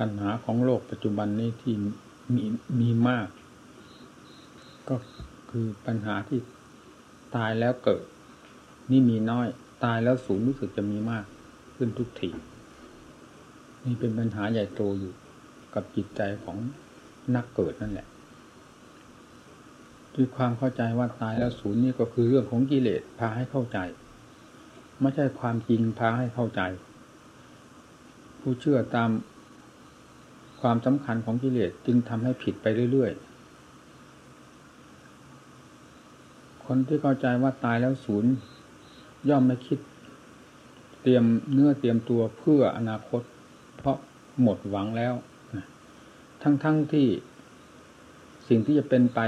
ปัญหาของโลกปัจจุบันนี้ที่มีมีมาก ก็คือปัญหาที่ตายแล้วเกิด นี่มีน้อย ตายแล้วศูนย์รู้สึกจะมีมาก ขึ้นทุกทีนี่เป็นปัญหาใหญ่โตอยู่กับจิตใจของนักเกิดนั่นแหละด้วยความเข้าใจว่าตายแล้วศูนย์นี่ก็คือเรื่องของกิเลสพาให้เข้าใจ ไม่ใช่ความจริงพาให้เข้าใจ ผู้เชื่อตาม ความสำคัญของกิเลสจึงทำให้ผิดไปเรื่อยๆ คนที่เข้าใจว่าตายแล้วศูนย์ ย่อมไม่คิด เตรียมเนื้อเตรียมตัวเพื่ออนาคต เพราะหมดหวังแล้ว ทั้งๆทที่สิ่งที่จะเป็นไป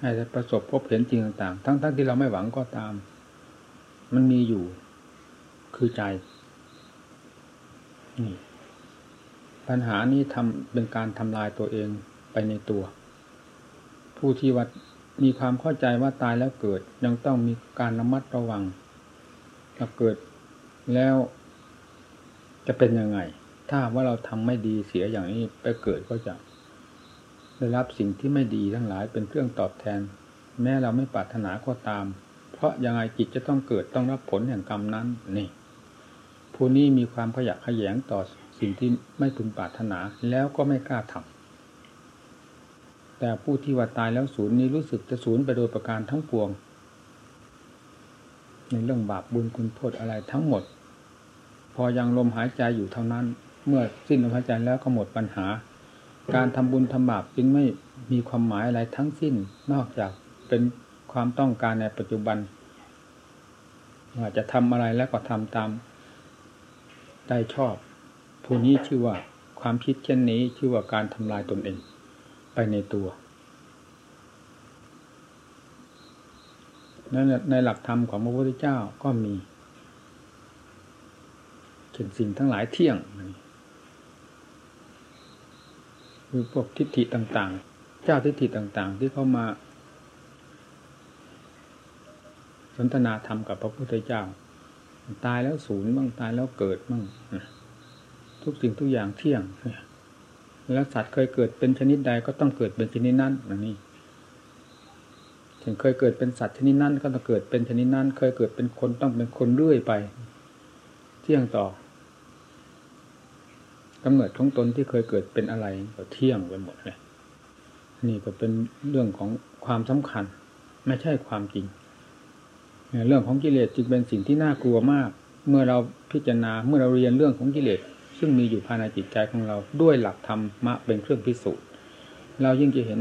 ให้ประสบพบเห็นจริงต่างๆ ทั้งๆทที่เราไม่หวังก็ตาม มันมีอยู่คือใจ ปัญหานี้ทำเป็นการทำลายตัวเองไปในตัว ผู้ที่วัดมีความเข้าใจว่าตายแล้วเกิด ยังต้องมีการระมัดระวังถ้าเกิดแล้วจะเป็นยังไง ถ้าว่าเราทำไม่ดีเสียอย่างนี้ไปเกิดก็จะ ได้รับสิ่งที่ไม่ดีทั้งหลายเป็นเครื่องตอบแทน แม้เราไม่ปรารถนาก็ตาม เพราะยังไงจิตจะต้องเกิดต้องรับผลแห่งกรรมนั้นนี่ ผู้นี้มีความขยะขยงต่อสิ่งที่ไม่พึงปรารถนาแล้วก็ไม่กล้าทำแต่ผู้ที่ว่าตายแล้วศูนย์นี้รู้สึกจะศูนย์ไปโดยประการทั้งปวง ในเรื่องบาปบุญคุณโทษอะไรทั้งหมด พอยังลมหายใจอยู่เท่านั้น เมื่อสิ้นลมหายใจแล้วก็หมดปัญหา การทำบุญทำบาปจึงไม่มีความหมายอะไรทั้งสิ้นนอกจากเป็นความต้องการในปัจจุบันว่าจะทำอะไรแล้วก็ทำตาม ได้ชอบ ผู้นี้ชื่อว่าความคิดเช่นนี้ชื่อว่าการทำลายตนเอง ไปในตัวนั่นในหลักธรรมของพระพุทธเจ้าก็มีเช่นสิ่งทั้งหลายเที่ยงคือพวกทิฏฐิต่างๆ เจ้าทิฏฐิต่างๆ ที่เข้ามา สนทนาธรรมกับพระพุทธเจ้า ตายแล้วศูนย์บ้างตายแล้วเกิดบ้างทุกสิ่งทุกอย่างเที่ยงแล้วสัตว์เคยเกิดเป็นชนิดใดก็ต้องเกิดเป็นชนิดนั้นอย่างนี้ถึงเคยเกิดเป็นสัตว์ชนิดนั้นก็ต้องเกิดเป็นชนิดนั้น เคยเกิดเป็นคนต้องเป็นคนเรื่อยไป เที่ยงต่อกำเนิดของตนที่เคยเกิดเป็นอะไรก็เที่ยงไปหมดเลยนี่ก็เป็นเรื่องของความสำคัญ ไม่ใช่ความจริง เรื่องของกิเลสจึงเป็นสิ่งที่น่ากลัวมาก เมื่อเราพิจารณาเมื่อเราเรียนเรื่องของกิเลสซึ่งมีอยู่ภายในจิตใจของเราด้วยหลักธรรมะเป็นเครื่องพิสูจน์เรายิ่งจะเห็น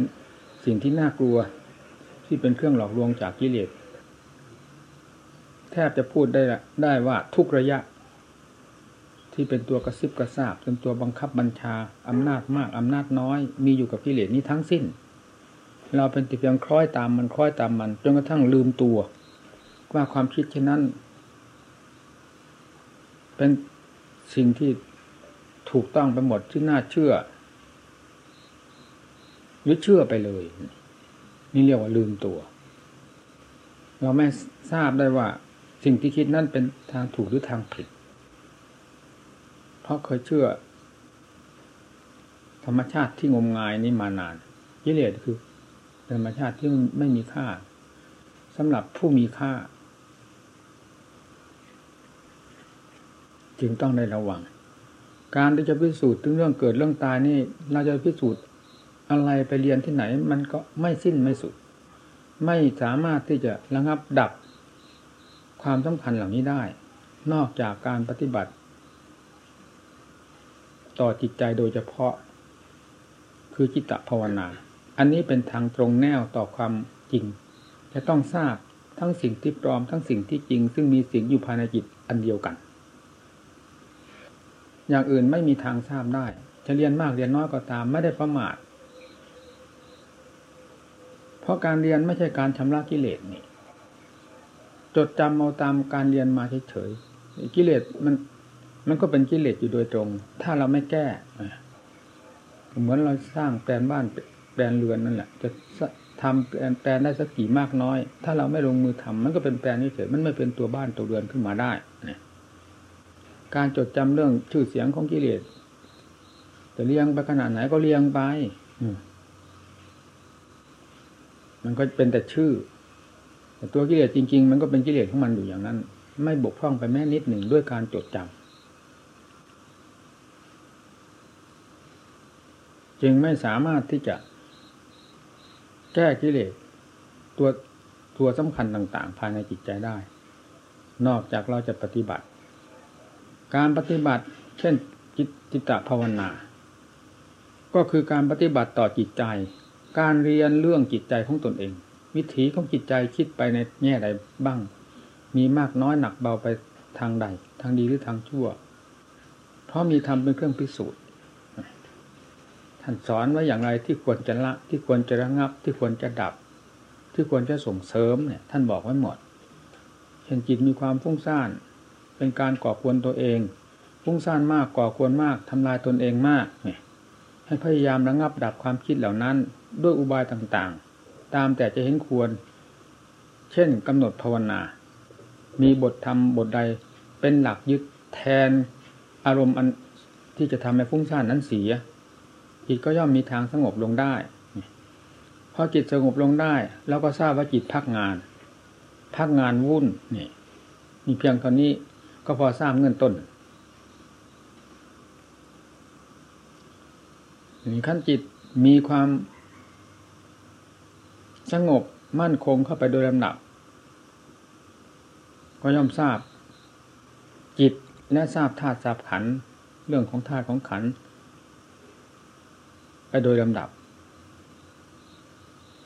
สิ่งที่น่ากลัวที่เป็นเครื่องหลอกลวงจากกิเลสแทบจะพูดได้ได้ว่าทุกระยะ ที่เป็นตัวกระซิบกระซาบเป็นตัวบังคับบัญชาอำนาจมากอำนาจน้อย มีอยู่กับกิเลสนี้ทั้งสิ้น เราเป็นติเพียงคล้อยตามมันคล้อยตามมันจนกระทั่งลืมตัว ว่าความคิดเช่นนั้น เป็นสิ่งที่ถูกต้องไปหมดที่น่าเชื่อหรือเชื่อไปเลย นี่เรียกว่าลืมตัว เราไม่ทราบได้ว่า สิ่งที่คิดนั่นเป็นทางถูกหรือทางผิด เพราะเคยเชื่อ ธรรมชาติที่งมงายนี้มานานกิเลสคือธรรมชาติที่ไม่มีค่าสำหรับผู้มีค่า จึงต้องได้ระวัง การที่จะพิสูจน์ถึงเรื่องเกิดเรื่องตายนี่เราจะพิสูจน์อะไรไปเรียนที่ไหน มันก็ไม่สิ้นไม่สุด ไม่สามารถที่จะระงับดับความสำคัญเหล่านี้ได้ นอกจากการปฏิบัติ ต่อจิตใจโดยเฉพาะ คือจิตตภาวนา อันนี้เป็นทางตรงแนวต่อความจริง จะต้องทราบทั้งสิ่งที่ปลอมทั้งสิ่งที่จริง ซึ่งมีสิ่งอยู่ภายในจิตอันเดียวกัน อย่างอื่นไม่มีทางทราบได้ จะเรียนมากเรียนน้อยก็ตามไม่ได้ประมาท เพราะการเรียนไม่ใช่การชำระกิเลสนี่ จดจำเอาตามการเรียนมาเฉยๆกิเลสมัน มันก็เป็นกิเลสอยู่โดยตรง ถ้าเราไม่แก้เหมือนเราสร้างแปลนบ้านแปลนเรือนนั่นแหละ จะทำแปลนได้สักกี่มากน้อย ถ้าเราไม่ลงมือทำมันก็เป็นแปลนเฉยมันไม่เป็นตัวบ้านตัวเรือนขึ้นมาได้ การจดจำเรื่องชื่อเสียงของกิเลสจะเลี้ยงไปขนาดไหนก็เลี้ยงไปมันก็เป็นแต่ชื่อ แต่ตัวกิเลสจริง ๆ มันก็เป็นกิเลสของมันอยู่อย่างนั้น ไม่บกพร่องไปแม้นิดหนึ่งด้วยการจดจำจึงไม่สามารถที่จะ แก้กิเลสตัวตัวสำคัญต่าง ๆ ภายในจิตใจได้ นอกจากเราจะปฏิบัติ การปฏิบัติ เช่นจิตจิตภาวนา ก็คือการปฏิบัติต่อจิตใจ การเรียนเรื่องจิตใจของตนเอง วิถีของจิตใจคิดไปในแง่ใดบ้าง มีมากน้อยหนักเบาไปทางใด ทางดีหรือทางชั่ว เพราะมีธรรมเป็นเครื่องพิสูจน์ท่านสอนไว้อย่างไรที่ควรจะละที่ควรจะระงับ ที่ควรจะดับ ที่ควรจะส่งเสริมเนี่ย ท่านบอกไว้หมดเห็นจิตมีความฟุ้งซ่าน เป็นการก่อควรตัวเองฟุ้งซ่านมากก่อควรมากทำลายตนเองมากเนี่ยให้พยายามระงับดับความคิดเหล่านั้นด้วยอุบายต่างๆ ตามแต่จะเห็นควร เช่นกำหนดภาวนา มีบทธรรมบทใดเป็นหลักยึดแทนอารมณ์อันที่จะทำให้ฟุ้งซ่านนั้นเสียจิตก็ย่อมมีทางสงบลงได้พอจิตสงบลงได้ แล้วก็ทราบว่าจิตพักงาน พักงานวุ่นนี่มีเพียงเท่านี้ ก็พอทราบเงื่อนต้นนี่ขั้นจิตมีความสงบมั่นคงเข้าไปโดยลำดับ ก็ย่อมทราบ จิตและทราบธาตุทราบขัน เรื่องของธาตุของขัน ไปโดยลำดับ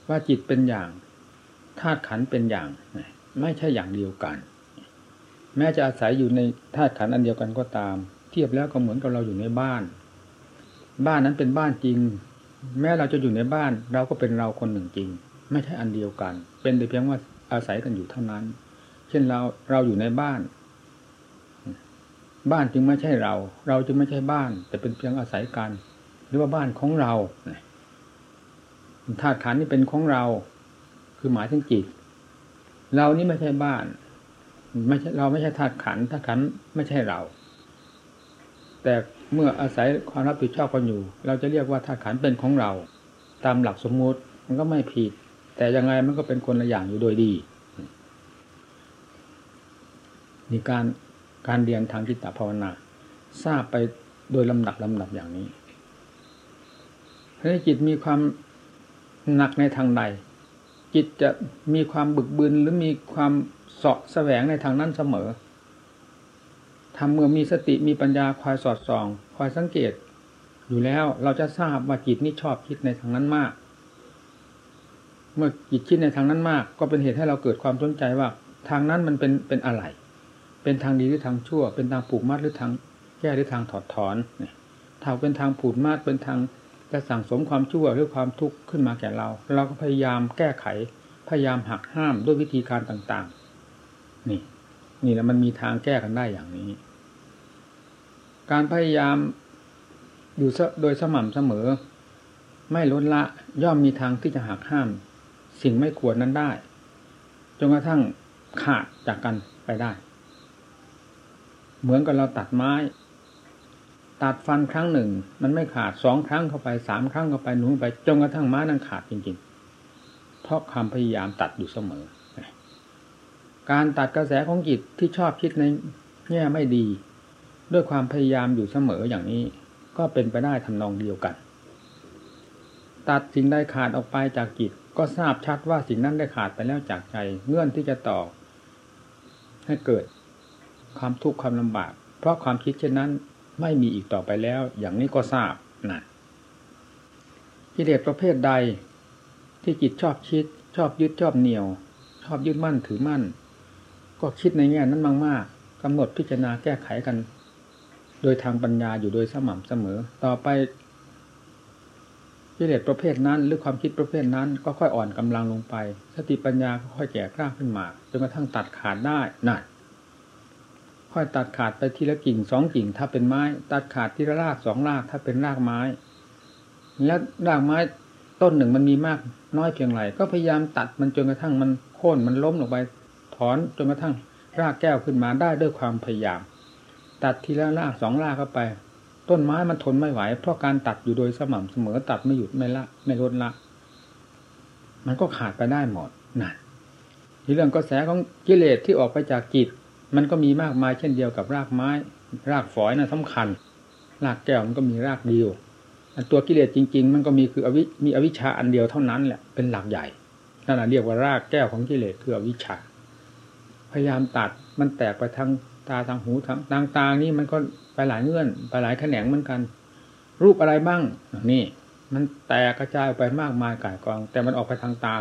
ว่าจิตเป็นอย่างธาตุขันเป็นอย่าง ไม่ใช่อย่างเดียวกัน แม้จะอาศัยอยู่ในธาตุขันอันเดียวกันก็ตาม เทียบแล้วก็เหมือนกับเราอยู่ในบ้าน บ้านนั้นเป็นบ้านจริง แม้เราจะอยู่ในบ้าน เราก็เป็นเราคนหนึ่งจริง ไม่ใช่อันเดียวกัน เป็นแต่เพียงว่าอาศัยกันอยู่เท่านั้น เช่นเราเราอยู่ในบ้าน บ้านจึงไม่ใช่เรา เราจึงไม่ใช่บ้าน แต่เป็นเพียงอาศัยกัน หรือว่าบ้านของเราธาตุขันนี่เป็นของเรา คือหมายถึงจิตเรานี่ไม่ใช่บ้าน ไม่ใช่เราไม่ใช่ธาตุขันธาตุขันไม่ใช่เรา แต่เมื่ออาศัยความรับผิดชอบกันอยู่ เราจะเรียกว่าธาตุขันเป็นของเรา ตามหลักสมมติมันก็ไม่ผิด แต่ยังไงมันก็เป็นคนละอย่างอยู่โดยดีนี่การการเรียนทางจิตตภาวนา ทราบไปโดยลำดับลำดับอย่างนี้ให้จิตมีความหนักในทางใดจิตจะมีความบึกบึนหรือมีความ สาะแสวงในทางนั้นเสมอทำเมื่อมีสติมีปัญญาคอยสอดส่อง คอยสังเกต อยู่แล้วเราจะทราบว่าจิตนี้ชอบคิดในทางนั้นมาก เมื่อจิตคิดในทางนั้นมาก ก็เป็นเหตุให้เราเกิดความสนใจว่า ทางนั้นมันเป็นเป็นอะไร เป็นทางดีหรือทางชั่ว เป็นทางผูกมัดหรือทางแก้หรือทางถอดถอนเนี่ยถ้าเป็นทางผูกมัดเป็นทางจะสั่งสมความชั่วหรือความทุกข์ขึ้นมาแก่เรา เราก็พยายามแก้ไข พยายามหักห้ามด้วยวิธีการต่างๆ นี่ นี่แหละมันมีทางแก้กันได้อย่างนี้ การพยายามอยู่โดยสม่ำเสมอ ไม่ลดละย่อมมีทางที่จะหักห้าม สิ่งไม่ควรนั้นได้จนกระทั่งขาดจากกันไปได้ เหมือนกับเราตัดไม้ ตัดฟันครั้งหนึ่ง มันไม่ขาดสองครั้งเข้าไปสามครั้งเข้าไปหนุนไปจนกระทั่งม้านั้นขาดจริงๆ เพราะความพยายามตัดอยู่เสมอ การตัดกระแสของจิตที่ชอบคิดในแง่ไม่ดี ด้วยความพยายามอยู่เสมออย่างนี้ ก็เป็นไปได้ทำนองเดียวกัน ตัดสิ่งใดขาดออกไปจากจิตก็ทราบชัดว่าสิ่งนั้นได้ขาดไปแล้วจากใจเงื่อนที่จะต่อ ให้เกิดความทุกข์ความลำบาก เพราะความคิดเช่นนั้นไม่มีอีกต่อไปแล้ว อย่างนี้ก็ทราบนะกิเลสประเภทใดที่จิตชอบคิด ชอบยึดชอบเหนี่ยว ชอบยึดมั่นถือมั่น ก็คิดในแง่นั้นมากๆกำหนดพิจารณาแก้ไขกัน โดยทางปัญญาอยู่โดยสม่ำเสมอ ต่อไปกิเลสประเภทนั้น หรือความคิดประเภทนั้น ก็ค่อยอ่อนกำลังลงไป สติปัญญาก็ค่อยแก่กล้าขึ้นมาจนกระทั่งตัดขาดได้นั่นค่อยตัดขาดไปทีละกิ่งสองกิ่งถ้าเป็นไม้ ตัดขาดทีละรากสองรากถ้าเป็นรากไม้ และรากไม้ต้นหนึ่งมันมีมากน้อยเพียงไรก็พยายามตัดมันจนกระทั่งมันโค่นมันล้มลงไป อนจนกระทั่งรากแก้วขึ้นมาได้ด้วยความพยายาม ตัดทีละรากสองรากเข้าไป ต้นไม้มันทนไม่ไหว เพราะการตัดอยู่โดยสม่ำเสมอตัดไม่หยุดไม่ละไม่ลดละ มันก็ขาดไปได้หมดนั่นที่เรื่องกระแสของกิเลสที่ออกไปจากจิต มันก็มีมากมายเช่นเดียวกับรากไม้ รากฝอยนะ่ะสำคัญ รากแก้วมันก็มีรากเดียวตัวกิเลสจริง ๆ มันก็มีคืออวิมีอวิชชาอันเดียวเท่านั้นแหละเป็นหลักใหญ่นั่นเรียกว่ารากแก้วของกิเลสคืออวิชชา พยายามตัดมันแตกไปทางตาทางหูทางทางตานี่มันก็ไปหลายเงื่อน ไปหลายแขนงเหมือนกัน รูปอะไรบ้างนี่ มันแตกกระจายไปมากมายก่ายกอง แต่มันออกไปทางตา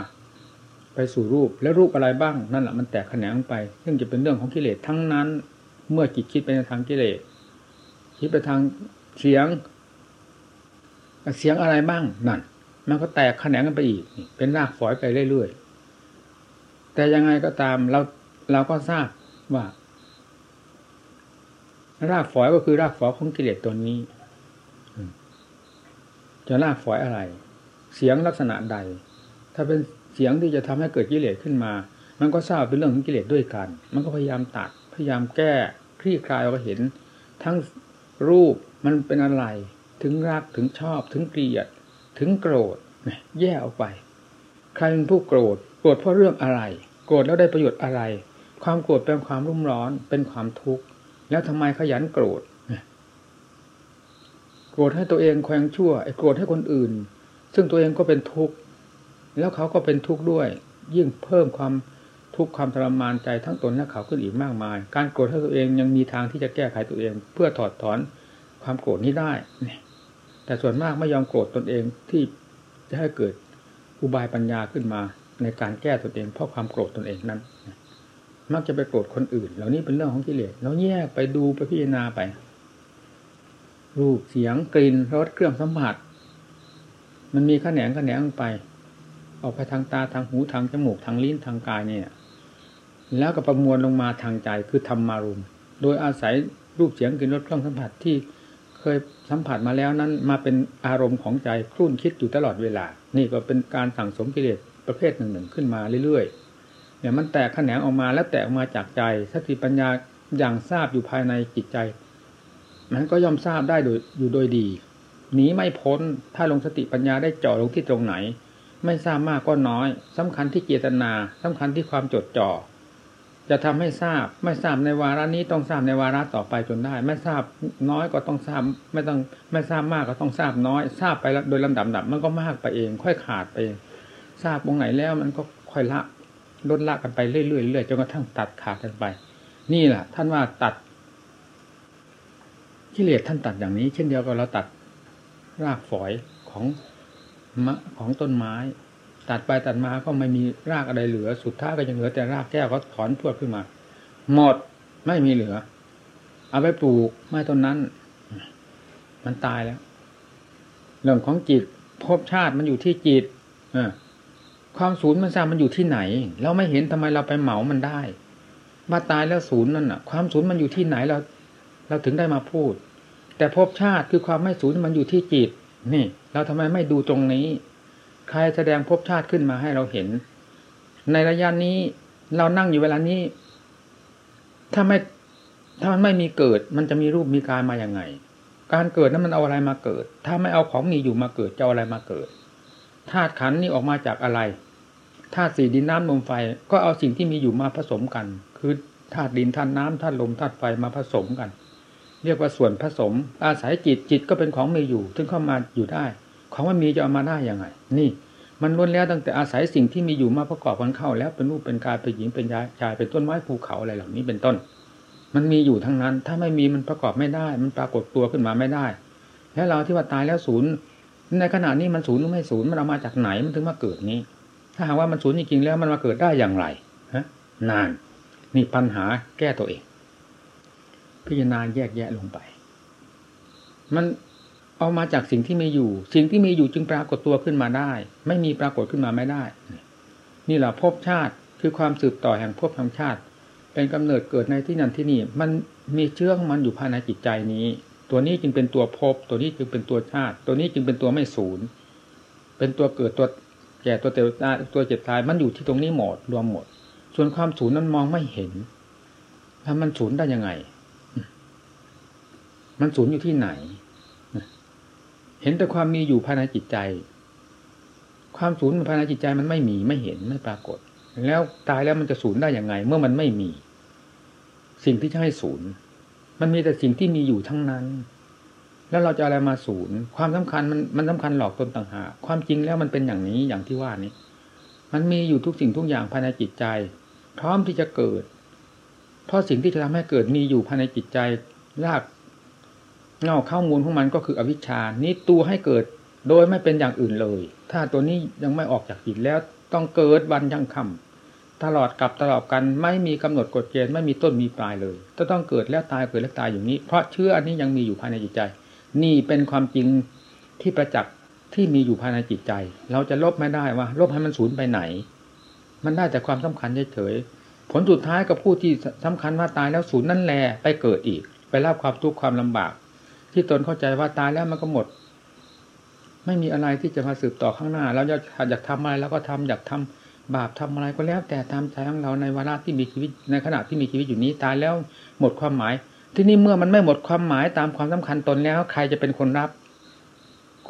ไปสู่รูปแล้วรูปอะไรบ้าง นั่นแหละมันแตกแขนงไป ซึ่งจะเป็นเรื่องของกิเลสทั้งนั้น เมื่อจิตคิดไปในทางกิเลสคิดไปทางเสียง เสียงอะไรบ้างนั่นมันก็แตกแขนงกันไปอีก เป็นรากฝอยไปเรื่อยๆแต่ยังไงก็ตามเรา เราก็ทราบว่า รากฝอยก็คือรากฝอยของกิเลสตัวนี้จะรากฝอยอะไร เสียงลักษณะใด ถ้าเป็นเสียงที่จะทำให้เกิดกิเลสขึ้นมา มันก็ทราบเป็นเรื่องของกิเลสด้วยกัน มันก็พยายามตัด พยายามแก้ คลี่คลายเราก็เห็น ทั้งรูปมันเป็นอะไร ถึงรักถึงชอบ ถึงเกลียด ถึงโกรธแยกออกไป ใครเป็นผู้โกรธ โกรธเพราะเรื่องอะไร โกรธแล้วได้ประโยชน์อะไร ความโกรธเป็นความรุ่มร้อนเป็นความทุกข์แล้วทำไมขยันโกรธโกรธให้ตัวเองแขวงชั่วไอ้โกรธให้คนอื่น ซึ่งตัวเองก็เป็นทุกข์แล้วเขาก็เป็นทุกข์ด้วย ยิ่งเพิ่มความทุกข์ความทรมานใจทั้งตนและเขาขึ้นอีกมากมาย การโกรธให้ตัวเองยังมีทางที่จะแก้ไขตัวเอง เพื่อถอดถอนความโกรธนี้ได้แต่ส่วนมากไม่ยอมโกรธตนเองที่จะให้เกิดอุบายปัญญาขึ้นมาในการแก้ตนเอง เพราะความโกรธตนเองนั้น มักจะไปโกรธคนอื่น เหล่านี้เป็นเรื่องของกิเลสเราแยกไปดูไปพิจารณาไป รูปเสียงกลิ่นรสเครื่องสัมผัส มันมีขแขนงขแขนงไป ออกไปทางตาทางหูทางจมูกทางลิ้นทางกายเนี่ย แล้วก็ประมวลลงมาทางใจคือธรรมารุม โดยอาศัยรูปเสียงกลิ่นรสเครื่องสัมผัสที่เคยสัมผัสมาแล้วนั้นมาเป็นอารมณ์ของใจครุ่นคิดอยู่ตลอดเวลา นี่ก็เป็นการสั่งสมกิเลสประเภทหนึ่งๆขึ้นมาเรื่อยๆ เนี่ยมันแตกแขนงออกมาแล้วแตกออกมาจากใจสติปัญญาอย่างทราบอยู่ภายในจิตใจ มันก็ย่อมทราบได้โดยอยู่โดยดีหนีไม่พ้นถ้าลงสติปัญญาได้เจ่อลงที่ตรงไหน ไม่ทราบมากก็น้อยสำคัญที่เจตนาสำคัญที่ความจดจ่อจะทำให้ทราบไม่ทราบในวาระนี้ต้องทราบในวาระต่อไปจนได้ ไม่ทราบน้อยก็ต้องทราบ ไม่ต้องไม่ทราบมากก็ต้องทราบน้อย ทราบไปโดยลำดับดับมันก็มากไปเอง ค่อยขาดไปเองทราบตรงไหนแล้วมันก็ค่อยละ ลดละกันไปเรื่อยๆเรื่อยจนกระทั่งตัดขาดกันไป นี่แหละท่านว่าตัดกิเลสท่านตัดอย่างนี้ เช่นเดียวกับเราตัดรากฝอยของมะของต้นไม้ ตัดไปตัดมาก็ไม่มีรากอะไรเหลือ สุดท้ายก็ยังเหลือแต่รากแก้วก็ถอนพวดขึ้นมา หมดไม่มีเหลือ เอาไปปลูกไม้ต้นนั้น มันตายแล้ว เรื่องของจิตภพชาติมันอยู่ที่จิตอ่า ความศูนย์มันทราบมันอยู่ที่ไหน เราไม่เห็นทำไมเราไปเหมามันได้มาตายแล้วศูนย์นั่นน่ะ ความศูนย์มันอยู่ที่ไหนเรา เราถึงได้มาพูด แต่ภพชาติคือความไม่ศูนย์มันอยู่ที่จิต นี่ เราทำไมไม่ดูตรงนี้ ใครแสดงภพชาติขึ้นมาให้เราเห็น ในระยะนี้เรานั่งอยู่เวลานี้ ถ้าไม่ถ้ามันไม่มีเกิด มันจะมีรูปมีกายมาอย่างไง การเกิดนั้นมันเอาอะไรมาเกิด ถ้าไม่เอาของมีอยู่มาเกิดจะเอาอะไรมาเกิด ธาตุขันนี้ออกมาจากอะไรธาตุสี่ดินน้ำลมไฟก็เอาสิ่งที่มีอยู่มาผสมกัน คือธาตุดินธาตุน้ำธาตุลมธาตุไฟมาผสมกัน เรียกว่าส่วนผสม อาศัยจิตจิตก็เป็นของมีอยู่ถึงเข้ามาอยู่ได้ ของมันมีจะเอามาได้ยังไง นี่ มันล้วนแล้วตั้งแต่อาศัยสิ่งที่มีอยู่มาประกอบกันเข้า แล้วเป็นรูปเป็นกายเป็นหญิงเป็นชายเป็นต้นไม้ภูเขาอะไรเหล่านี้เป็นต้น มันมีอยู่ทั้งนั้น ถ้าไม่มีมันประกอบไม่ได้ มันปรากฏตัวขึ้นมาไม่ได้ แล้วเราที่ว่าตายแล้วศูนย์ ในขณะนี้มันศูนย์หรือไม่ศูนย์มันเอามาจากไหนมันถึงมาเกิดนี้ ถ้าหากว่ามันศูนย์จริงๆแล้วมันมาเกิดได้อย่างไรฮะนาน นี่ปัญหาแก้ตัวเอง พิจารณาแยกแยะลงไป มันเอามาจากสิ่งที่มีอยู่ สิ่งที่มีอยู่จึงปรากฏตัวขึ้นมาได้ ไม่มีปรากฏขึ้นมาไม่ได้ นี่แหละภพชาติคือความสืบต่อแห่งภพธรรมชาติ เป็นกำเนิดเกิดในที่นั่นที่นี่ มันมีเชื้อของมันอยู่ภายในจิตใจนี้ ตัวนี้จึงเป็นตัวภพตัวนี้จึงเป็นตัวชาติ ตัวนี้จึงเป็นตัวไม่ศูนย์เป็นตัวเกิดตัวแก่ตัวเตตาตัวเจ็บตายมันอยู่ที่ตรงนี้หมดรวมหมด ส่วนความศูนย์นั้นมองไม่เห็นถ้ามันศูนย์ได้ยังไง มันศูนย์อยู่ที่ไหน เห็นแต่ความมีอยู่ภายในจิตใจ ความศูนย์ภายในจิตใจมันไม่มีไม่เห็นไม่ปรากฏ แล้วตายแล้วมันจะศูนย์ได้ย่างไง เมื่อมันไม่มี สิ่งที่จะให้ศูนย์ มันมีแต่สิ่งที่มีอยู่ทั้งนั้น แล้วเราจะอะไรมาศูนย์ความสำคัญมันมันสำคัญหลอกตนต่างหากความจริงแล้วมันเป็นอย่างนี้อย่างที่ว่านี้ มันมีอยู่ทุกสิ่งทุกอย่างภายในจิตใจ พร้อมที่จะเกิด เพราะสิ่งที่จะทำให้เกิดมีอยู่ภายในจิตใจรากเงาข้ามูลของมันก็คืออวิชชานี้ตัวให้เกิดโดยไม่เป็นอย่างอื่นเลย ถ้าตัวนี้ยังไม่ออกจากจิตแล้วต้องเกิดวันยังคำ ตลอดกับตลอดกันไม่มีกำหนดกฎเกณฑ์ไม่มีต้นมีปลายเลยจะต้องเกิดแล้วตายเกิดแล้วตายอยู่นี้ เพราะเชื่ออันนี้ยังมีอยู่ภายในจิตใจ นี่เป็นความจริงที่ประจักษ์ที่มีอยู่ภายในจิตใจ เราจะลบไม่ได้ว่าลบให้มันสูญไปไหน มันได้แต่ความสำคัญเฉยๆผลสุดท้ายกับผู้ที่สำคัญว่าตายแล้วสูญนั่นแหละไปเกิดอีก ไปรับความทุกข์ความลำบาก ที่ตนเข้าใจว่าตายแล้วมันก็หมด ไม่มีอะไรที่จะมาสืบต่อข้างหน้าเราอยากอยากทำอะไรแล้วก็ทำอยากทำ บาปทำอะไรก็แล้ว แต่ตามใจของเราในวาระที่มีชีวิตในขณะที่มีชีวิตอยู่นี้ตายแล้วหมดความหมาย ที่นี่เมื่อมันไม่หมดความหมายตามความสำคัญตนแล้ว ใครจะเป็นคนรับ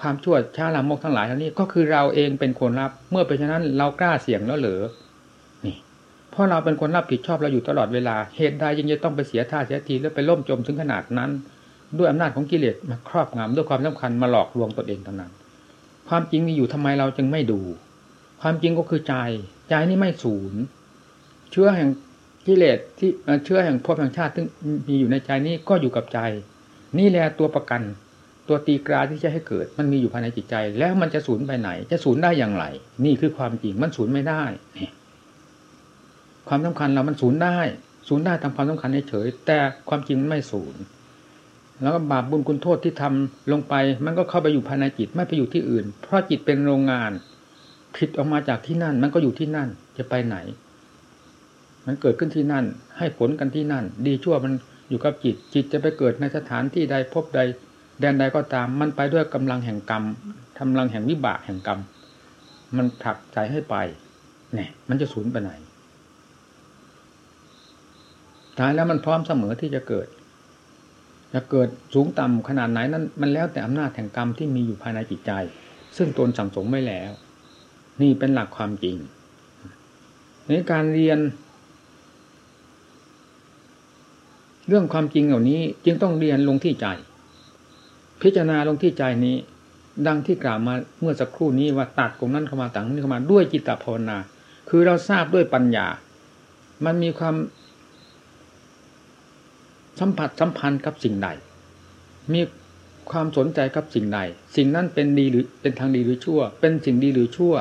ความชั่วช้าลามกทั้งหลายเหล่านี้ก็คือเราเองเป็นคนรับ เมื่อเป็นฉะนั้นเรากล้าเสี่ยงแล้วเหรอนี่เพราะเราเป็นคนรับผิดชอบเราอยู่ตลอดเวลาเหตุใดยังจะต้องไปเสียท่าเสียทีแล้วไปล่มจมถึงขนาดนั้น ด้วยอำนาจของกิเลสมาครอบงำด้วยความสำคัญมาหลอกลวงตนเองทั้งนั้น ความจริงมีอยู่ทำไมเราจึงไม่ดู ความจริงก็คือใจ ใจนี่ไม่สูญเชื้อแห่งกิเลสที่เชื้อแห่งภพแห่งชาติที่มีอยู่ในใจนี้ก็อยู่กับใจ นี่แหละตัวประกัน ตัวตีกราที่จะให้เกิด มันมีอยู่ภายในจิตใจ แล้วมันจะสูญไปไหน จะสูญได้อย่างไร นี่คือความจริงมันสูญไม่ได้ความสำคัญเรามันสูญได้สูญได้ตามความสำคัญเฉยแต่ความจริงไม่สูญแล้วก็บาปบุญคุณโทษที่ทำลงไป มันก็เข้าไปอยู่ภายในจิตไม่ไปอยู่ที่อื่น เพราะจิตเป็นโรงงาน ผิดออกมาจากที่นั่น มันก็อยู่ที่นั่น จะไปไหน มันเกิดขึ้นที่นั่น ให้ผลกันที่นั่น ดีชั่วมันอยู่กับจิต จิตจะไปเกิดในสถานที่ใดพบใด แดนใดก็ตาม มันไปด้วยกำลังแห่งกรรมกำลังแห่งวิบากแห่งกรรม มันผลักใจให้ไปเนี่ยมันจะสูญไปไหนตายแล้วมันพร้อมเสมอที่จะเกิด จะเกิดสูงต่ำขนาดไหนนั้น มันแล้วแต่อำนาจแห่งกรรมที่มีอยู่ภายในจิตใจ ซึ่งตนสั่งสมไม่แล้ว นี่เป็นหลักความจริงในการเรียน เรื่องความจริงเหล่านี้จึงต้องเรียนลงที่ใจ พิจารณาลงที่ใจนี้ ดังที่กล่าวมาเมื่อสักครู่นี้ว่าตัดตรงนั้นเข้ามาต่างนี้เข้ามาด้วยจิตตภาวนา คือเราทราบด้วยปัญญา มันมีความสัมผัสสัมพันธ์กับสิ่งใด มีความสนใจกับสิ่งใด สิ่งนั้นเป็นดีหรือเป็นทางดีหรือชั่ว เป็นสิ่งดีหรือชั่ว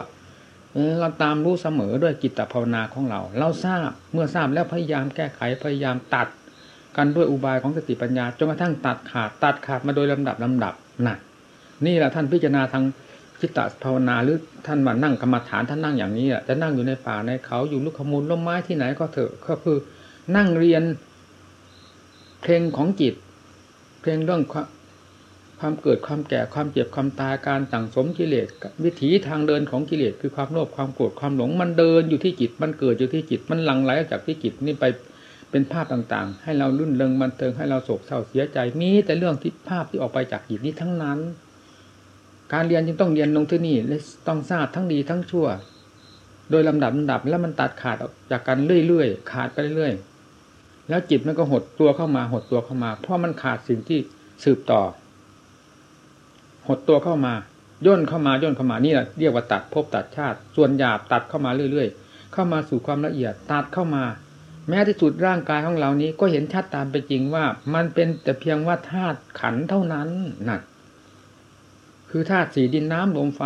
เราตามรู้เสมอด้วยกิตภาวนาของเรา เราทราบเมื่อทราบแล้วพยายามแก้ไขพยายามตัด กันด้วยอุบายของสติปัญญาจนกระทั่งตัดขาดตัดขาดมาโดยลำดับลำดับนะนี่แหละท่านพิจารณาทางจิตตภาวนาหรือท่านมานั่งกรรมฐานท่านนั่งอย่างนี้จะนั่งอยู่ในป่าในเขาอยู่ลูกขมูลล้มไม้ที่ไหนก็เถอะก็คือนั่งเรียนเพลงของจิต เพลงเรื่อง ความเกิดความแก่ความเจ็บความตายการสั่งสมกิเลสวิถีทางเดินของกิเลสคือความโลภความโกรธความหลงมันเดินอยู่ที่จิตมันเกิดอยู่ที่จิตมันหลั่งไหลจากที่จิตนี่ไปเป็นภาพต่างๆ ให้เราลุ่นเริงบันเทิงให้เราโศกเศร้าเสียใจมีแต่เรื่องที่ภาพที่ออกไปจากจิตนี้ทั้งนั้น การเรียนจึงต้องเรียนลงที่นี่และต้องทราบทั้งดีทั้งชั่ว โดยลำดับลำดับแล้วมันตัดขาดออกจากกันเรื่อยๆขาดไปเรื่อยๆแล้วจิตมันก็หดตัวเข้ามาหดตัวเข้ามา เพราะมันขาดสิ่งที่สืบต่อ หดตัวเข้ามา ย่นเข้ามาย่นเข้ามานี่แหละเรียกว่าตัดภพตัดชาติ ส่วนหยาบตัดเข้ามาเรื่อย ๆ เข้ามาสู่ความละเอียดตัดเข้ามา แม้ที่สุดร่างกายของเรานี้ก็เห็นชัดตามไปจริงว่า มันเป็นแต่เพียงว่าธาตุขันเท่านั้นนั่นคือธาตุสีดินน้ำลมไฟ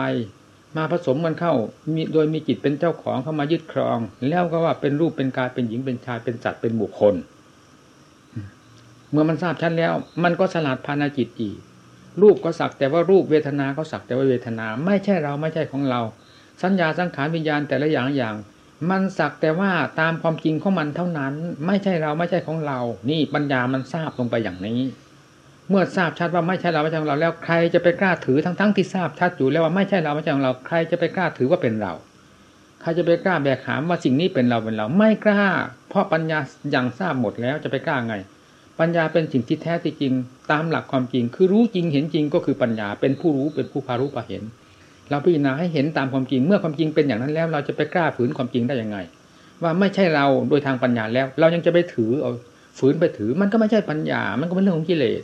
มาผสมกันเข้ามีโดยมีจิตเป็นเจ้าของเข้ามายึดครอง แล้วก็ว่าเป็นรูปเป็นกายเป็นหญิงเป็นชายเป็นสัตว์เป็นบุคคล เมื่อมันทราบชัดแล้ว มันก็สลัดภายจิตอีก รูปก็สักแต่ว่ารูปเวทนาก็สักแต่ว่าเวทนา ไม่ใช่เราไม่ใช่ของเรา สัญญาสังขารวิญญาณแต่ละอย่างอย่าง มันสักแต่ว่าตามความจริงของมันเท่านั้น ไม่ใช่เราไม่ใช่ของเรา นี่ปัญญามันทราบลงไปอย่างนี้ เมื่อทราบชัดว่าไม่ใช่เราไม่ใช่ของเราแล้วใครจะไปกล้าถือทั้งทั้งที่ทราบชัดอยู่แล้วว่าไม่ใช่เราไม่ใช่ของเรา ใครจะไปกล้าถือว่าเป็นเราใครจะไปกล้าแบกหามว่าสิ่งนี้เป็นเราเป็นเรา ไม่กล้า เพราะปัญญาอย่างทราบหมดแล้วจะไปกล้าไง ปัญญาเป็นสิ่งที่แท้ที่จริง ตามหลักความจริง คือรู้จริงเห็นจริงก็คือปัญญาเป็นผู้รู้เป็นผู้พารู้พาเห็น เราพิจารณาให้เห็นตามความจริง เมื่อความจริงเป็นอย่างนั้นแล้ว เราจะไปกล้าฝืนความจริงได้ยังไง ว่าไม่ใช่เราโดยทางปัญญาแล้ว เรายังจะไปถือเอาฝืนไปถือ มันก็ไม่ใช่ปัญญา มันก็เป็นเรื่องของกิเลส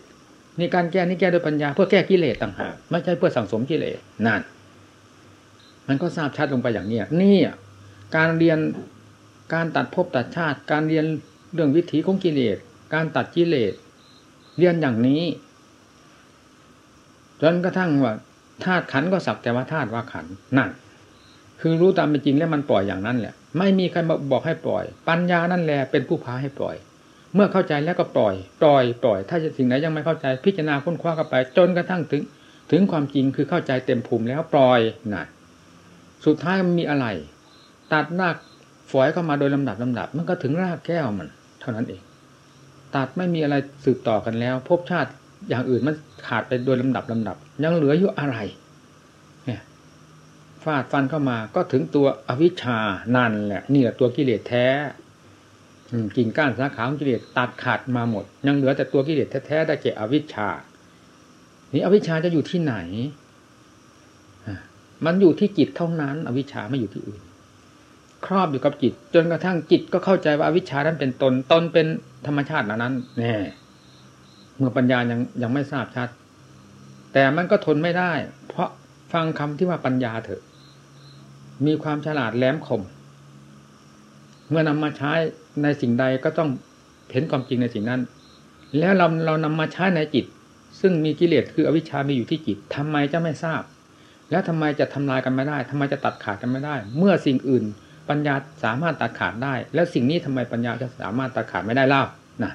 นี่การแก้นี่แก้โดยปัญญาเพื่อแก้กิเลสต่างหากไม่ใช่เพื่อสังสมกิเลสนั่นมันก็ทราบชัดลงไปอย่างนี้นี่การเรียนการตัดภพตัดชาติ การเรียนเรื่องวิถีของกิเลส การตัดกิเลสเรียนอย่างนี้ จนกระทั่งว่าธาตุขันก็สักแต่ว่าธาตุว่าขันนั่นคือรู้ตามเป็นจริงแล้วมันปล่อยอย่างนั้นแหละ ไม่มีใครมาบอกให้ปล่อย ปัญญานั่นแหละเป็นผู้พาให้ปล่อย เมื่อเข้าใจแล้วก็ปล่อย ปล่อยปล่อย ถ้าสิ่งไหนยังไม่เข้าใจพิจารณาค้นคว้ากันไป จนกระทั่งถึง ถึงความจริงคือเข้าใจเต็มภูมิแล้วปล่อยน่ะสุดท้ายมันมีอะไร ตัดรากฝอยเข้ามาโดยลำดับลำดับ มันก็ถึงรากแก้วมัน เท่านั้นเอง ตัดไม่มีอะไรสืบต่อกันแล้วภพชาติอย่างอื่นมันขาดไปโดยลำดับลำดับ ยังเหลืออยู่อะไร เนี่ยฟาดฟันเข้ามาก็ถึงตัวอวิชชานั่นแหละนี่แหละตัวกิเลสแท้กิ่งก้านสาขาของกิเลสตัดขาดมาหมด ยังเหลือแต่ตัวกิเลสแท้ๆได้แก่อวิชชา นี่อวิชชาจะอยู่ที่ไหนมันอยู่ที่จิตเท่านั้น อวิชชาไม่อยู่ที่อื่น ครอบอยู่กับจิต จนกระทั่งจิตก็เข้าใจว่าอวิชชานั้นเป็นตนตนเป็นธรรมชาติเหล่านั้นแน่เมื่อปัญญายังยังไม่ทราบชัด แต่มันก็ทนไม่ได้ เพราะฟังคำที่ว่าปัญญาเถอะ มีความฉลาดแหลมคม เมื่อนำมาใช้ในสิ่งใดก็ต้องเห็นความจริงในสิ่งนั้น แล้วเราเรานำมาใช้ในจิต ซึ่งมีกิเลสคืออวิชชามีอยู่ที่จิตทำไมจะไม่ทราบ แล้วทำไมจะทำลายกันไม่ได้ทำไมจะตัดขาดกันไม่ได้ เมื่อสิ่งอื่น ปัญญาสามารถตัดขาดได้ แล้วสิ่งนี้ทำไมปัญญาจะสามารถตัดขาดไม่ได้เล่านะ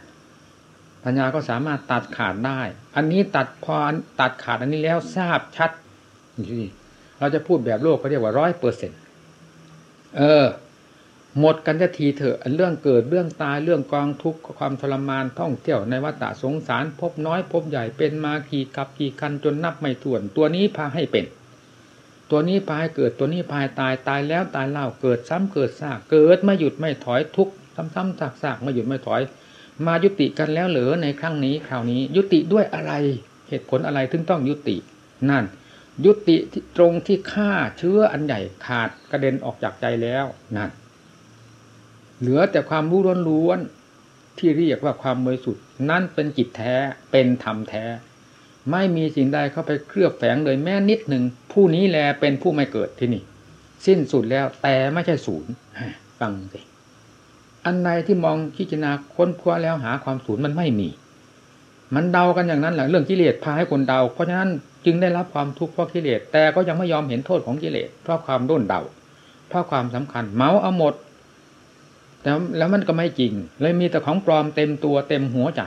ปัญญาก็สามารถตัดขาดได้ อันนี้ตัดพอตัดขาดอันนี้แล้วทราบชัดนี่เราจะพูดแบบโลกเขาเรียกว่าร้อยเปอร์เซ็นต์เออ หมดกันจะทีเถอะเรื่องเกิดเรื่องตายเรื่องกองทุกข์ความทรมานท่องเที่ยวในวัฏสงสาร พบน้อยพบใหญ่เป็นมาขี่กับขี่คันจนนับไม่ถ้วน ตัวนี้พาให้เป็น ตัวนี้พายเกิดตัวนี้พายตายตายแล้วตายเล่าเกิดซ้ำเกิดซากเกิดไม่หยุดไม่ถอยทุกซ้ำๆซากๆไม่หยุดไม่ถอย มายุติกันแล้วเหลือในครั้งนี้คราวนี้ ยุติด้วยอะไรเหตุผลอะไรถึงต้องยุติ นั่น ยุติตรงที่ฆ่าเชื้ออันใหญ่ขาดกระเด็นออกจากใจแล้วนั่นเหลือแต่ความรู้ล้วนๆที่เรียกว่าความบริสุทธิ์นั่นเป็นจิตแท้เป็นธรรมแท้ ไม่มีสิ่งใดเข้าไปเคลือบแฝงเลยแม้นิดหนึ่งผู้นี้แลเป็นผู้ไม่เกิดที่นี่ สิ้นสุดแล้วแต่ไม่ใช่ศูนย์ฟังสิอันใดที่มองพิจารณาค้นคว้าแล้วหาความศูนย์มันไม่มี มันเดากันอย่างนั้นแหละเรื่องกิเลสพาให้คนเดา เพราะฉะนั้นจึงได้รับความทุกข์เพราะกิเลสแต่ก็ยังไม่ยอมเห็นโทษของกิเลสเพราะความด้นเดา เพราะความสำคัญเมาเอาหมดแต่แล้วมันก็ไม่จริง เลยมีแต่ของปลอมเต็มตัวเต็มหัวใจ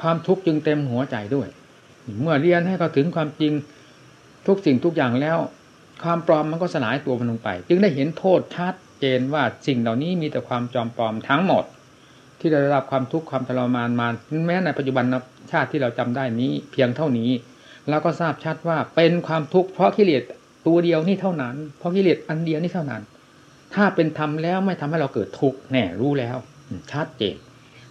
ความทุกข์จึงเต็มหัวใจด้วย เมื่อเรียนให้เขาถึงความจริงทุกสิ่งทุกอย่างแล้ว ความปลอมมันก็สลายตัวมันลงไป จึงได้เห็นโทษชัดเจนว่าสิ่งเหล่านี้มีแต่ความจอมปลอมทั้งหมด ที่ได้รับความทุกข์ความทรมานมาแม้ในปัจจุบันชาติที่เราจำได้นี้ เพียงเท่านี้เราก็ทราบชัดว่าเป็นความทุกข์เพราะกิเลสตัวเดียวนี่เท่านั้น เพราะกิเลสอันเดียวนี่เท่านั้น ถ้าเป็นธรรมแล้วไม่ทำให้เราเกิดทุกข์แน่รู้แล้วชัดเจน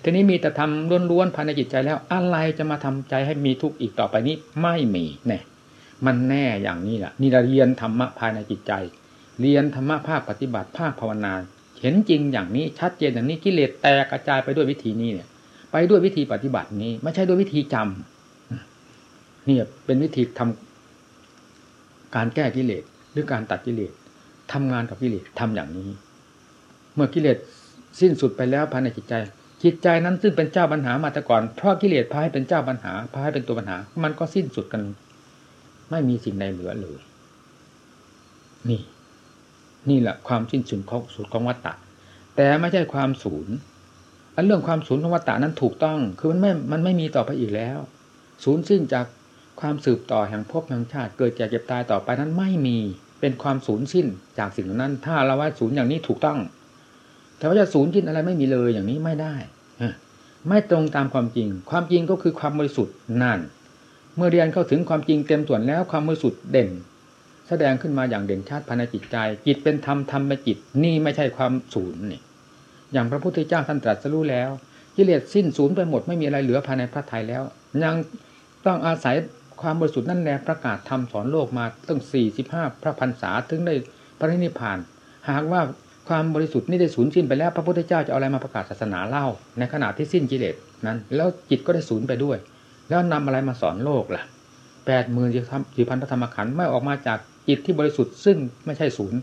ทีนี้มีแต่ทำล้วนๆภายในจิตใจแล้ว อะไรจะมาทำใจให้มีทุกข์อีกต่อไปนี้ไม่มีแน่มันแน่อย่างนี้แหละนี่เราเรียนธรรมะภายในจิตใจ เรียนธรรมะภาคปฏิบัติภาคภาวนา เห็นจริงอย่างนี้ชัดเจนอย่างนี้กิเลสแตกกระจายไปด้วยวิธีนี้เนี่ย ไปด้วยวิธีปฏิบัตินี้ ไม่ใช่ด้วยวิธีจำนี่เป็นวิธีทำการแก้กิเลสหรือการตัดกิเลสทำงานกับกิเลสทำอย่างนี้ เมื่อกิเลสสิ้นสุดไปแล้วภายในจิตใจ จิตใจนั้นซึ่งเป็นเจ้าปัญหามาแต่ก่อนเพราะกิเลสพาให้เป็นเจ้าปัญหาพาให้เป็นตัวปัญหา มันก็สิ้นสุดกัน ไม่มีสิ่งใดเหลือเลย นี่ นี่แหละความสิ้นสุดของสุดของวัตตะ แต่ไม่ใช่ความศูนย์อันเรื่องความศูนย์ของวัตตะนั้นถูกต้อง คือมันไม่มันไม่มีต่อไปอีกแล้ว ศูนย์สิ้นจากความสืบต่อแห่งภพแห่งชาติ เกิดแก่เก็บตายต่อไปนั้นไม่มีเป็นความศูนย์สิ้นจากสิ่งนั้น ถ้าเราว่าศูนย์อย่างนี้ถูกต้อง แต่ว่าจะศูนย์สิ้นอะไรไม่มีเลยอย่างนี้ไม่ได้ไม่ตรงตามความจริง ความจริงก็คือความบริสุทธิ์นั่น เมื่อเรียนเข้าถึงความจริงเต็มส่วนแล้วความบริสุทธิ์เด่น แสดงขึ้นมาอย่างเด่นชัดภายในจิตใจ จิตเป็นธรรมธรรมเป็นจิต นี่ไม่ใช่ความศูนย์นี่ อย่างพระพุทธเจ้าท่านตรัสรู้แล้วกิเลสสิ้นสูญไปหมดไม่มีอะไรเหลือภายในพระทัยแล้ว ยังต้องอาศัยความบริสุทธิ์นั่นแหละประกาศธรรมสอนโลกมาตั้งสี่สิบห้าพระพรรษาถึงได้พระนิพพาน หากว่า ความบริสุทธิ์นี่ได้สูญสิ้นไปแล้ว พระพุทธเจ้าจะเอาอะไรมาประกาศศาสนาเล่า ในขณะที่สิ้นกิเลสนั้น แล้วจิตก็ได้สูญไปด้วย แล้วนำอะไรมาสอนโลกล่ะแปดหมื่นสี่พันพระธรรมขันธ์ไม่ออกมาจากจิตที่บริสุทธิ์ซึ่งไม่ใช่ศูนย์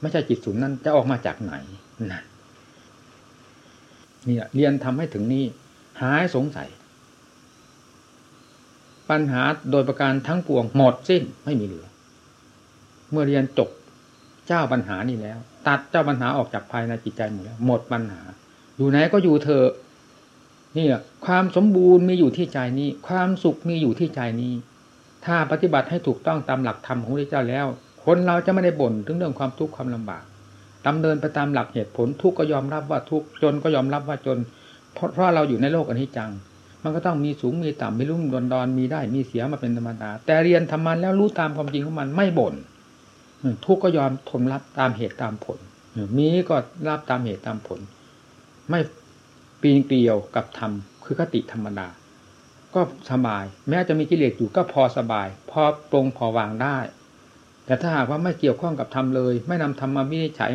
ไม่ใช่จิตศูนย์นั้นจะออกมาจากไหนนั่นนี่เรียนทำให้ถึงนี้หายสงสัย ปัญหาโดยประการทั้งปวงหมดสิ้นไม่มีเหลือ เมื่อเรียนจบ เจ้าปัญหานี่แล้ว ตัดเจ้าปัญหาออกจากภายในจิตใจหมดแล้ว หมดปัญหา อยู่ไหนก็อยู่เถอะนี่แหละความสมบูรณ์มีอยู่ที่ใจนี้ ความสุขมีอยู่ที่ใจนี้ ถ้าปฏิบัติให้ถูกต้องตามหลักธรรมของพระเจ้าแล้ว คนเราจะไม่ได้บ่นถึงเรื่องความทุกข์ความลำบากดำเนินไปตามหลักเหตุผลทุกก็ยอมรับว่าทุกจนก็ยอมรับว่าจน เพราะเพราะเราอยู่ในโลกอนิจจัง มันก็ต้องมีสูงมีต่ำมีรุ่มดอนดอนมีได้มีเสียมาเป็นธรรมดาแต่เรียนธรรมันแล้วรู้ตามความจริงของมันไม่บ่น ทุกก็ยอมทนรับตามเหตุตามผลมีก็รับตามเหตุตามผล ไม่ปีนเกลียวกับธรรมคือคติธรรมดา ก็สบาย แม้จะมีกิเลสอยู่ก็พอสบาย พอปรงพอวางได้ แต่ถ้าหากว่าไม่เกี่ยวข้องกับธรรมเลย ไม่นำธรรมมาวินิจฉัย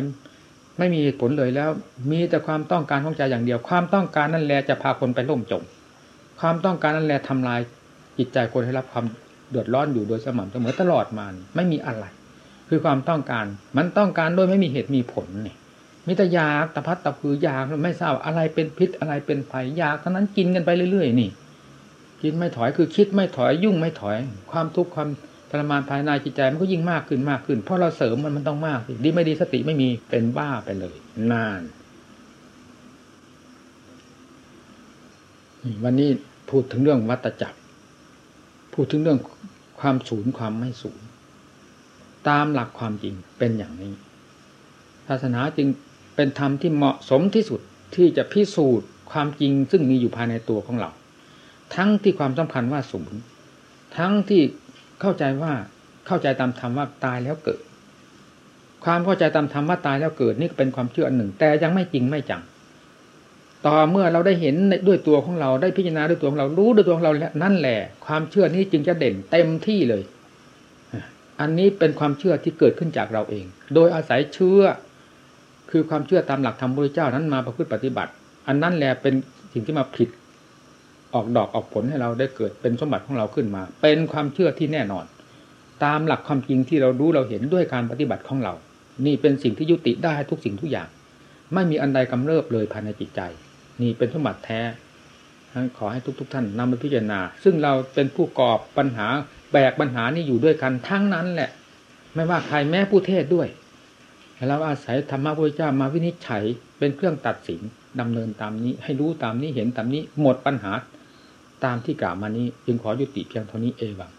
ไม่มีผลเลยแล้ว มีแต่ความต้องการของใจอย่างเดียว ความต้องการนั่นแหละจะพาคนไปล่มจม ความต้องการนั่นแหละทำลายจิตใจคนให้รับความเดือดร้อนอยู่โดยสม่ำเสมอตลอดมาไม่มีอะไร คือความต้องการ มันต้องการโดยไม่มีเหตุมีผลนี่มิตรยาตะพัดตะพือยาไม่ทราบอะไรเป็นพิษอะไรเป็นไฟยาทั้งนั้นกินกันไปเรื่อยๆ นี่ กินไม่ถอยคือคิดไม่ถอยยุ่งไม่ถอย ความทุกข์ความทรมานภายในจิตใจมันก็ยิ่งมากขึ้นมากขึ้น เพราะเราเสริมมันมันต้องมากดีไม่ดีสติไม่มีเป็นบ้าไปเลย นานวันนี้พูดถึงเรื่องวัตจักรพูดถึงเรื่องความสูญความไม่สูญ ตามหลักความจริงเป็นอย่างนี้ ศาสนาจึงเป็นธรรมที่เหมาะสมที่สุดที่จะพิสูจน์ความจริงซึ่งมีอยู่ภายในตัวของเรา ทั้งที่ความสำคัญว่าสูญทั้งที่เข้าใจว่าเข้าใจตามธรรมว่าตายแล้วเกิด ความเข้าใจตามธรรมว่าตายแล้วเกิดนี่เป็นความเชื่ออันหนึ่ง แต่ยังไม่จริงไม่จังต่อเมื่อเราได้เห็นด้วยตัวของเราได้พิจารณาด้วยตัวของเรารู้ด้วยตัวของเราแล้วนั่นแหละ ความเชื่อนี้จึงจะเด่นเต็มที่เลย อันนี้เป็นความเชื่อที่เกิดขึ้นจากเราเอง โดยอาศัยเชื่อ คือความเชื่อตามหลักธรรมพระเจ้านั้นมาประพฤติปฏิบัติ อันนั้นแหละเป็นสิ่งที่มาผิด ออกดอกออกผลให้เราได้เกิดเป็นสมบัติของเราขึ้นมา เป็นความเชื่อที่แน่นอน ตามหลักความจริงที่เรารู้เราเห็นด้วยการปฏิบัติของเรา นี่เป็นสิ่งที่ยุติได้ทุกสิ่งทุกอย่าง ไม่มีอันใดกำเริบเลยภายในจิตใจ นี่เป็นสมบัติแท้ขอให้ทุก ๆทท่านนำไปพิจารณา ซึ่งเราเป็นผู้กอบปัญหา แบกปัญหานี้อยู่ด้วยกันทั้งนั้นแหละ ไม่ว่าใครแม้ผู้เทศด้วยแล้วอาศัยธรรมะพระเจ้ามาวินิจฉัยเป็นเครื่องตัดสินดำเนินตามนี้ ให้รู้ตามนี้เห็นตามนี้หมดปัญหาตามที่กล่าวมานี้ จึงขอยุติเพียงเท่านี้เอวัง